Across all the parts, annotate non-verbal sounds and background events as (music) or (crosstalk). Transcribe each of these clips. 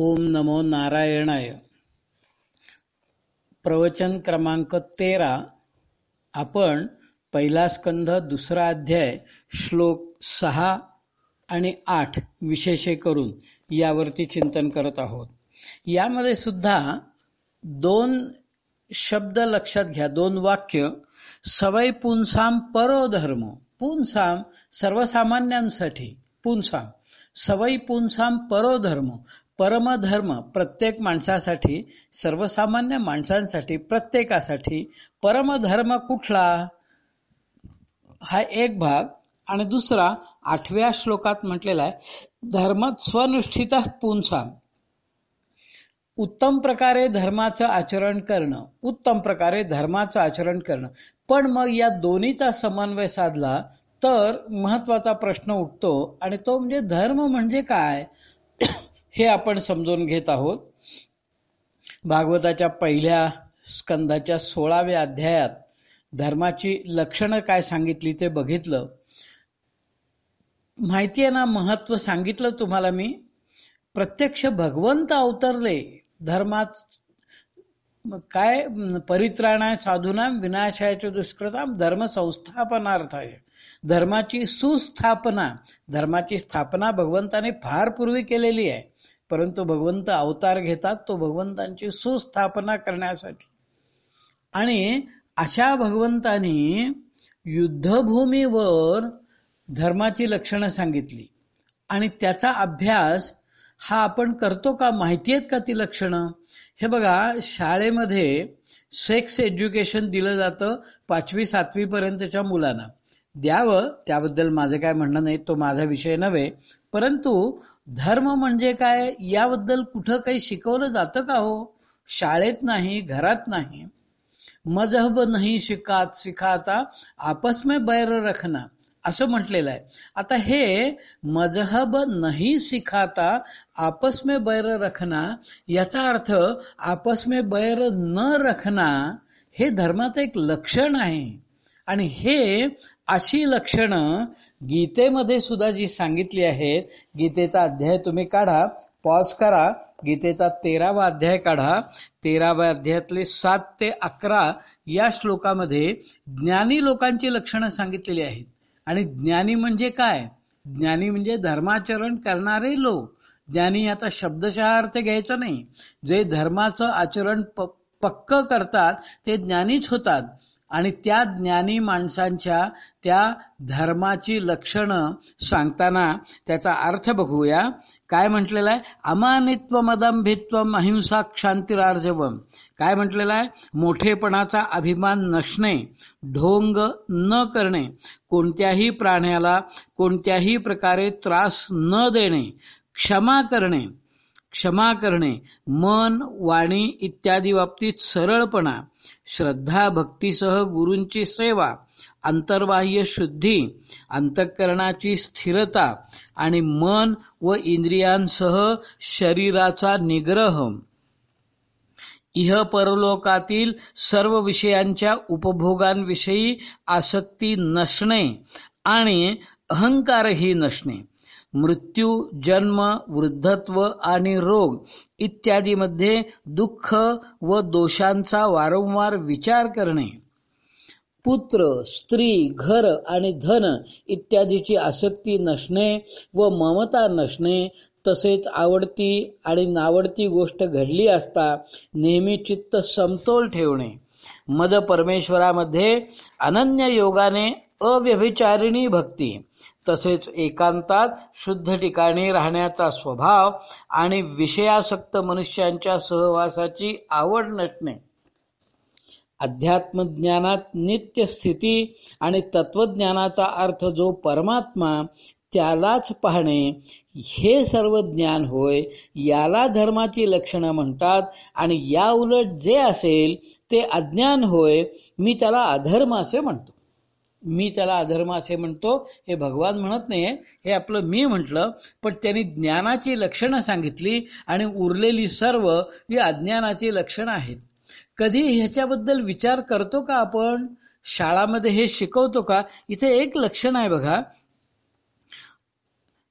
ओम नमो नारायणाय. प्रवचन क्रमांक तेरा. आपण पहिला स्कंध दुसरा अध्याय श्लोक सहा आणि आठ विशेषे करून यावरती चिंतन करत आहोत. यामध्ये सुद्धा दोन शब्द लक्षात घ्या दोन वाक्य. सवय पुंसाम परोधर्म पुंसाम सर्वसामान्यांसाठी. पुंसाम. सवय पुंसाम परोधर्म. परमधर्म प्रत्येक माणसासाठी सर्वसामान्य माणसांसाठी प्रत्येकासाठी परमधर्म कुठला? हा एक भाग. आणि दुसरा आठव्या श्लोकात म्हटलेला आहे धर्म स्वनुष्ठित पुंसाम. उत्तम प्रकारे धर्माचं आचरण करणं उत्तम प्रकारे धर्माचं आचरण करणं. पण मग या दोन्हीचा समन्वय साधला तर महत्त्वाचा प्रश्न उठतो आणि तो म्हणजे धर्म म्हणजे काय हे आपण समजून घेत आहोत. भागवताच्या पहिल्या स्कंदाच्या सोळाव्या अध्यायात धर्माची लक्षणं काय सांगितली ते बघितलं. माहिती आहे ना महत्त्व सांगितलं तुम्हाला मी. प्रत्यक्ष भगवंत अवतरले. धर्मात काय परित्राणाय साधूनाम विनाशायच्या दुष्कृताम धर्म संस्थापनार्थ आहे धर्माची सुस्थापना धर्माची स्थापना भगवंताने फार पूर्वी केलेली आहे. परंतु भगवंत अवतार घेतात तो भगवंतांची सुस्थापना करण्यासाठी. आणि अशा भगवंतानी युद्धभूमीवर धर्माची लक्षणं सांगितली. आणि त्याचा अभ्यास हा आपण करतो का माहिती आहेत का ती लक्षणं? हे बघा शाळेमध्ये सेक्स एज्युकेशन दिलं जातं पाचवी सातवी पर्यंतच्या मुलांना. द्यावं त्याबद्दल माझं काय म्हणणं नाही तो माझा विषय नव्हे. परंतु धर्म म्हणजे काय? याबद्दल कुठं काही शिकवलं जातं का हो? शाळेत नाही घरात नाही. मजहब नाही शिकात सिखाता आपस में बैर रखना असं म्हटलेलं आहे. आता हे मजहब नाही सिखाता आपस में बैर रखना याचा अर्थ आपस में बैर न रखना हे धर्माचं एक लक्षण आहे. आणि हे अशी लक्षणं गीतेमध्ये सुद्धा जी सांगितली आहेत गीतेचा अध्याय तुम्ही काढा पॉज करा गीतेचा तेरावा अध्याय काढा. तेराव्या अध्यायातले सात ते अकरा या श्लोकामध्ये ज्ञानी लोकांची लक्षणं सांगितलेली आहेत. आणि ज्ञानी म्हणजे काय? ज्ञानी म्हणजे धर्माचरण करणारे लोक. ज्ञानी याचा शब्दशः अर्थ घ्यायचा नाही. जे धर्माचं आचरण पक्क करतात ते ज्ञानीच होतात. आणि त्या ज्ञानी माणसांच्या त्या धर्माची लक्षणं सांगताना त्याचा अर्थ बघूया. काय म्हटलेलं आहे? अमानित्व मदंभित्व अहिंसा क्षांतिरार्जवम काय म्हटलेलं आहे? मोठेपणाचा अभिमान नसणे ढोंग न करणे कोणत्याही प्राण्याला कोणत्याही प्रकारे त्रास न देणे क्षमा करणे क्षमा करणे मन वाणी इत्यादी बाबतीत सरळपणा श्रद्धा भक्तीसह गुरूंची सेवा अंतर्बाह्य शुद्धी अंतःकरणाची स्थिरता आणि मन व इंद्रियांसह शरीराचा निग्रह. इह परलोकातील सर्व विषयांच्या उपभोगांविषयी आसक्ती नसणे आणि अहंकारही नसणे. मृत्यू जन्म वृद्धत्व आणि रोग इत्यादीमध्ये दुःख व दोषांचा वारंवार विचार करणे. पुत्र स्त्री घर आणि धन इत्यादीची आसक्ती नसणे व ममता नसणे तसेच आवडती आणि नावडती गोष्ट घडली असता नेहमी चित्त समतोल ठेवणे. मद परमेश्वरामध्ये अनन्य योगाने अव्यभिचारिणी भक्ती. तसेच एकांतात शुद्ध ठिकाणी राहण्याचा स्वभाव आणि विषयासक्त मनुष्यांच्या सहवासाची आवड नसणे अध्यात्मज्ञानात नित्य स्थिती आणि तत्वज्ञानाचा अर्थ जो परमात्मा त्यालाच पाहणे हे सर्व ज्ञान होय याला धर्माची लक्षणं म्हणतात आणि या उलट जे असेल ते अज्ञान होय मी त्याला अधर्म असे म्हणतो. मी त्याला अधर्म असे म्हणतो हे भगवान म्हणत नाही हे आपलं मी म्हटलं पण त्यांनी ज्ञानाची लक्षणं सांगितली आणि उरलेली सर्व ही अज्ञानाची लक्षणं आहेत. कधी ह्याच्याबद्दल विचार करतो का आपण? शाळामध्ये हे शिकवतो का? इथे एक लक्षण आहे बघा.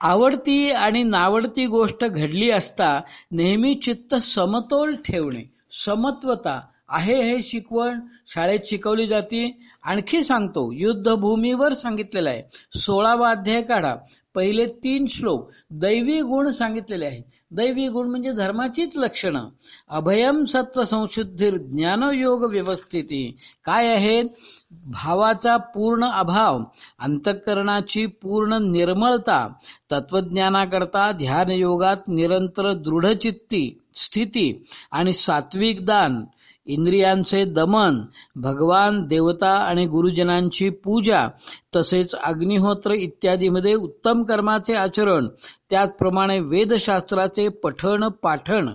आवडती आणि नावडती गोष्ट घडली असता नेहमी चित्त समतोल ठेवणे समत्वता आहे हे शिकवण शाळेत शिकवली जाते. आणखी सांगतो युद्धभूमीवर सांगितलेलं आहे. सोळावा अध्याय काढा. पहिले तीन श्लोक दैवी गुण सांगितलेले आहेत दैवी गुण म्हणजे धर्माचीच लक्षणं. अभयम सत्व संशुद्धी ज्ञानयोग व्यवस्थिती. काय आहेत भावाचा पूर्ण अभाव अंतःकरणाची पूर्ण निर्मळता तत्वज्ञानाकरता ध्यान योगात निरंतर दृढचित्ती स्थिती आणि सात्विक दान. इंद्रियांचे दमन भगवान देवता आणि गुरुजनांची पूजा तसेच अग्निहोत्र इत्यादीमध्ये उत्तम कर्माचे आचरण त्याचप्रमाणे वेदशास्त्राचे पठण पाठण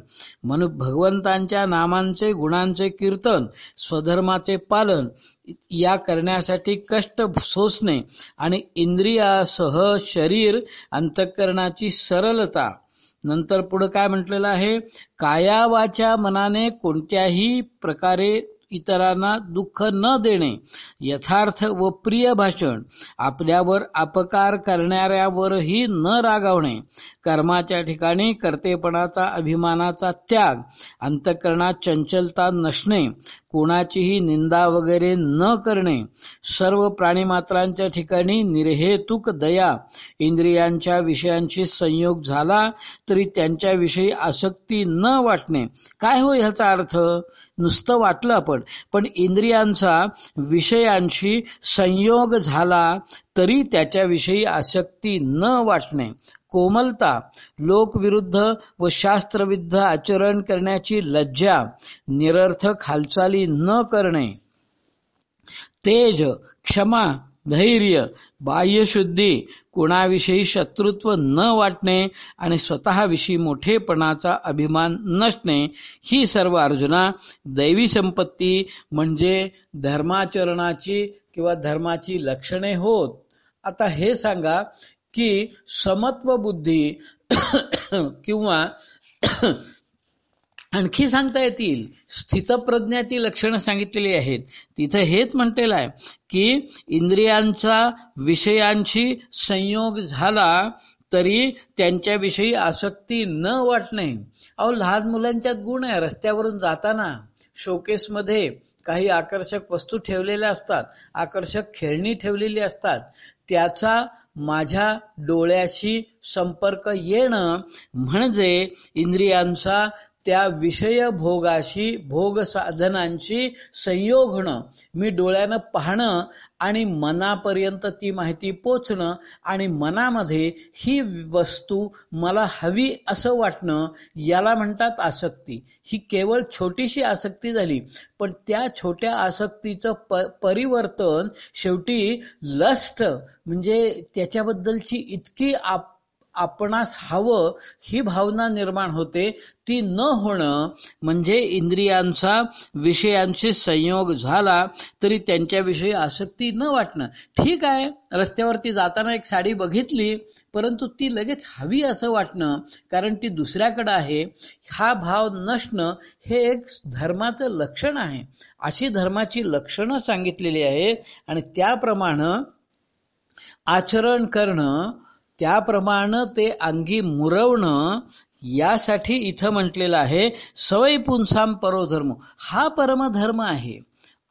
म्हणून भगवंतांच्या नामांचे गुणांचे कीर्तन स्वधर्माचे पालन या करण्यासाठी कष्ट सोसणे आणि इंद्रियासह शरीर अंतःकरणाची सरलता नंतर पुढे काय म्हटलेलं आहे? कायावाच्या मनाने कोणत्याही प्रकारे इतरांना दुःख न देणे यथार्थ व प्रिय भाषण आपल्यावर अपकार करणाऱ्यावरही न रागावणे कर्माच्या ठिकाणी कर्तेपणाचा अभिमानाचा त्याग अंतकरणात चंचलता नसणे कोणाचीही निंदा वगैरे न करणे सर्व प्राणीमात्रांच्या ठिकाणी निर्हेतुक दया इंद्रियांच्या विषयांशी संयोग झाला तरी त्यांच्याविषयी आसक्ती न वाटणे. काय हो ह्याचा अर्थ? नुसतं वाटलं आपण. पण इंद्रियांचा विषयांशी संयोग झाला तरी त्याच्याविषयी आसक्ती न वाटणे. कोमलता लोकविरुद्ध व शास्त्रविद्ध आचरण करण्याची लज्जा निरर्थक हालचाली न करणे. तेज क्षमा धैर्य बाह्यशुद्धी कुणाविषयी शत्रुत्व न वाटणे आणि स्वतःविषयी मोठेपणाचा अभिमान नसणे ही सर्व अर्जुना दैवी संपत्ती म्हणजे धर्माचरणाची किंवा धर्माची लक्षणे होत. आता हे सांगा की समत्व बुद्धी (coughs) किंवा आणखी सांगता येतील स्थितप्रज्ञाची लक्षणं सांगितलेली आहेत. तिथं हेच म्हटलेलं आहे की इंद्रियांचा विषयांशी संयोग झाला तरी त्यांच्याविषयी आसक्ती न वाटणे. अहो लहान मुलांच्यात गुण आहे रस्त्यावरून जाताना शोकेसमध्ये काही आकर्षक वस्तू ठेवलेल्या असतात आकर्षक खेळणी ठेवलेली असतात. त्याचा माझ्या डोळ्याशी संपर्क येणं म्हणजे इंद्रियांचा त्या विषय भोगाशी भोग साधनांशी संयोग होणं मी डोळ्यानं पाहणं आणि मनापर्यंत ती माहिती पोचणं आणि मनामध्ये ही वस्तू मला हवी असं वाटणं याला म्हणतात आसक्ती. ही केवळ छोटीशी आसक्ती झाली पण त्या छोट्या आसक्तीचं प परिवर्तन शेवटी लस्ट म्हणजे त्याच्याबद्दलची इतकी आप आपणास हवं ही भावना निर्माण होते. ती न होणं म्हणजे इंद्रियांचा विषयांशी संयोग झाला तरी त्यांच्याविषयी आसक्ती न वाटणं. ठीक आहे रस्त्यावरती जाताना एक साडी बघितली परंतु ती लगेच हवी असं वाटणं कारण ती दुसऱ्याकडे आहे. हा भाव नसणं हे एक धर्माचं लक्षण आहे. अशी धर्माची लक्षणं सांगितलेली आहेत आणि त्याप्रमाणे आचरण करणं त्याप्रमाणे ते अंगी मुरवणं यासाठी इथं म्हटलेलं आहे सवय पुंसाम परोधर्म हा परमधर्म आहे.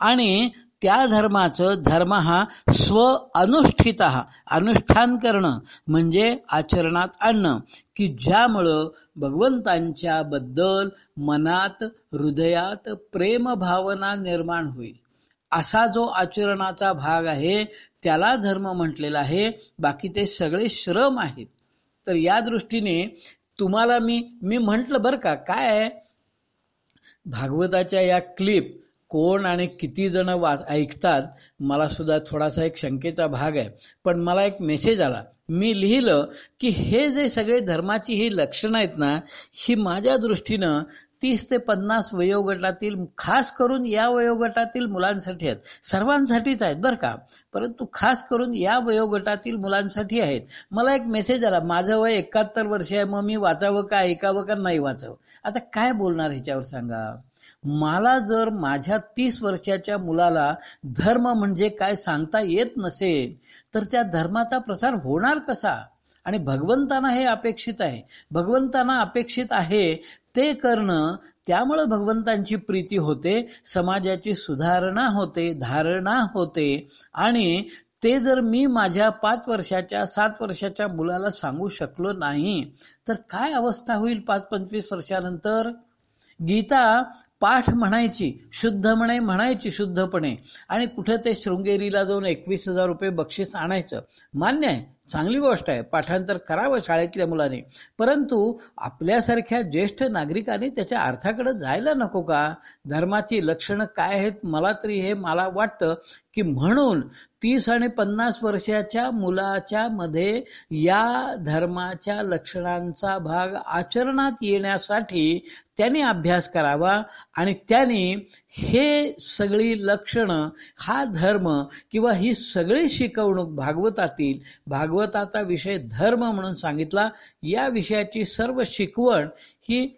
आणि त्या धर्माचं धर्म हा स्व अनुष्ठित अनुष्ठान करणं म्हणजे आचरणात आणणं की ज्यामुळं भगवंतांच्या बद्दल मनात हृदयात प्रेम भावना निर्माण होईल. असा जो आचरणाचा भाग आहे त्याला धर्म म्हटलेला आहे. बाकी ते सगळे श्रम आहेत. तर या दृष्टीने तुम्हाला मी मी म्हंटल बर का काय आहे? भागवताच्या या क्लिप कोण आणि किती जण वाच ऐकतात मला सुद्धा थोडासा एक शंकेचा भाग आहे. पण मला एक मेसेज आला. मी लिहिलं की हे जे सगळे धर्माची ही लक्षणं आहेत ना ही माझ्या दृष्टीनं तीस ते पन्नास वयोगटातील खास करून या वयोगटातील मुलांसाठी आहेत. सर्वांसाठीच आहेत बरं का. परंतु खास करून या वयोगटातील मुलांसाठी आहेत. मला एक मेसेज आला. माझं वय एकाहत्तर वर्ष आहे मग मी वाचावं का ऐकावं का नाही वाचावं? आता काय बोलणार ह्याच्यावर सांगा? मला जर माझ्या तीस वर्षाच्या मुलाला धर्म म्हणजे काय सांगता येत नसेल तर त्या धर्माचा प्रसार होणार कसा? आणि भगवंतांना हे अपेक्षित आहे. भगवंतांना अपेक्षित आहे ते करणं त्यामुळे भगवंतांची प्रीती होते समाजाची सुधारणा होते धारणा होते. आणि ते जर मी माझ्या पाच वर्षाच्या सात वर्षाच्या मुलाला सांगू शकलो नाही तर काय अवस्था होईल पाच पंचवीस वर्षानंतर? गीता पाठ म्हणायची शुद्ध म्हणे म्हणायची शुद्धपणे. आणि कुठे ते शृंगेरीला जाऊन एकवीस हजार रुपये बक्षीस आणायचं? मान्य आहे चांगली गोष्ट आहे पाठांतर करावं शाळेतल्या मुलाने. परंतु आपल्यासारख्या ज्येष्ठ नागरिकांनी त्याच्या अर्थाकडे जायला नको का? धर्माची लक्षणं काय आहेत? मला तरी हे मला वाटतं की म्हणून तीस आणि पन्नास वर्षाच्या मुलाच्या मध्ये या धर्माच्या लक्षणांचा भाग आचरणात येण्यासाठी त्यांनी अभ्यास करावा. आणि त्यांनी हे सगळी लक्षणं हा धर्म किंवा ही सगळी शिकवणूक भागवतातील भागवताचा विषय धर्म म्हणून सांगितला या विषयाची सर्व शिकवण ही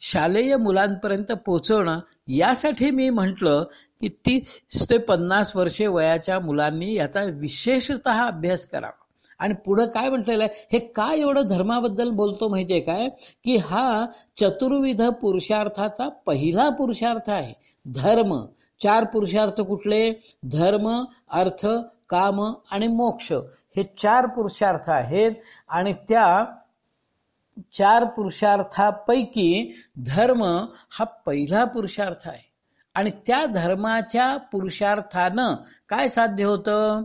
शालेय मुलांपर्यंत पोचवणं यासाठी मी म्हटलं की तीस ते पन्नास वर्षे वयाच्या मुलांनी याचा विशेषत अभ्यास करावा. आणि पुढं काय म्हटलेलं आहे हे काय एवढं धर्माबद्दल बोलतो माहितीये काय? की हा चतुर्विध पुरुषार्थाचा पहिला पुरुषार्थ आहे. धर्म. चार पुरुषार्थ कुठले? धर्म अर्थ काम आणि मोक्ष. हे चार पुरुषार्थ आहेत आणि त्या चार पुरुषार्थापैकी धर्म हा पहिला पुरुषार्थ आहे. आणि त्या धर्माच्या पुरुषार्थानं काय साध्य होतं?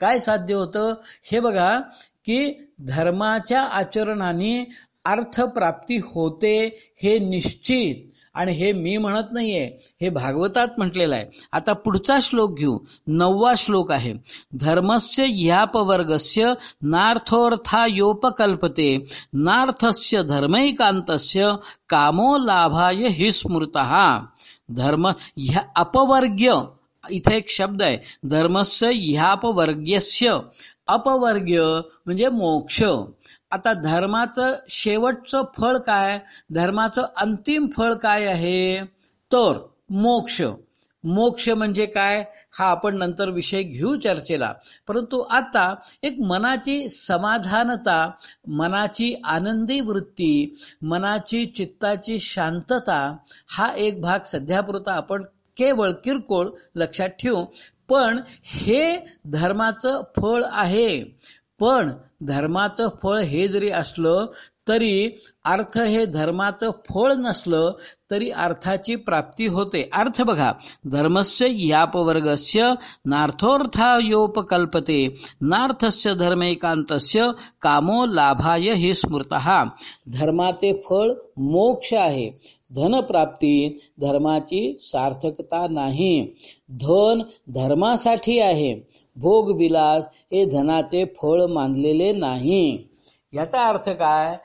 काय साध्य होतं? हे बघा की धर्माच्या आचरणाने अर्थप्राप्ती होते हे निश्चित. आणि हे मी म्हणत नाहीये हे भागवतात म्हटलेलं आहे. आता पुढचा श्लोक घेऊ. नववा श्लोक आहे. धर्मस्य ह्यापवर्गस्य नार्थोर्थायोपकल्पते नार्थस्य धर्मैकांतस्य कामो लाभाय हि स्मृत. धर्म ह्या अपवर्ग्य इथे एक शब्द आहे. धर्मस्य ह्यापवर्ग्यस्य. अपवर्ग्य म्हणजे मोक्ष. आता धर्माचं शेवटचं फळ काय? धर्माचं अंतिम फळ काय आहे? तर मोक्ष. मोक्ष म्हणजे काय? हा आपण नंतर विषय घेऊ चर्चेला. परंतु आता एक मनाची समाधानता मनाची आनंदी वृत्ती मनाची चित्ताची शांतता हा एक भाग सध्यापुरता आपण केवळ किरकोळ लक्षात ठेवू. पण हे धर्माचं फळ आहे. पण धर्माचं फळ हे जरी असलं तरी अर्थ हे धर्माचं फळ नसलं तरी अर्थाची प्राप्ती होते. अर्थ बघा धर्मस्य यापवर्गस्य नार्थोर्थायोपकल्पते नार्थस्य धर्मेकांतस्य कामो लाभाय हे स्मृत. धर्माचे फळ मोक्ष आहे. धनप्राप्ती धर्माची सार्थकता नाही. धन धर्मासाठी आहे. भोगविलास हे धनाचे फळ मानलेले नाही. याचा अर्थ काय?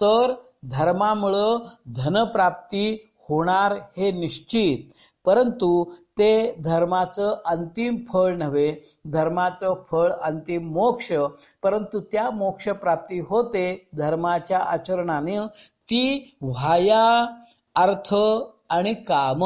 तर धर्मामुळं धनप्राप्ती होणार हे निश्चित. परंतु ते धर्माचं अंतिम फळ नव्हे. धर्माचं फळ अंतिम मोक्ष. परंतु त्या मोक्ष प्राप्ती होते धर्माच्या आचरणाने. ती व्हाया अर्थ आणि काम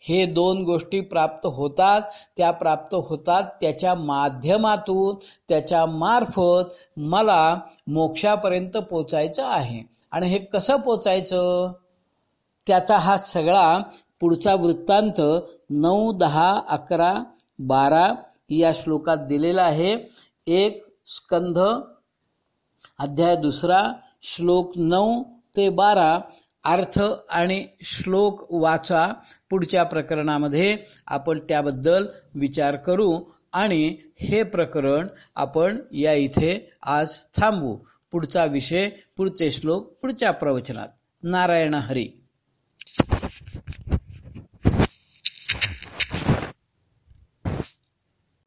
हे दोन गोष्टी प्राप्त होतात. त्या प्राप्त होतात त्याच्या माध्यमातून त्याच्या मार्फत मला मोक्षापर्यंत पोचायचं आहे. आणि हे कसं पोचायचं? त्याचा हा सगळा पुढचा वृत्तांत नऊ दहा अकरा बारा या श्लोकात दिलेला आहे. एक स्कंध. अध्याय दुसरा श्लोक नऊ ते बारा अर्थ आणि श्लोक वाचा. पुढच्या प्रकरणामध्ये आपण त्याबद्दल विचार करू आणि हे प्रकरण आपण या इथे आज थांबू पुढचा विषय पुढचे श्लोक पुढच्या प्रवचनात. नारायण हरी.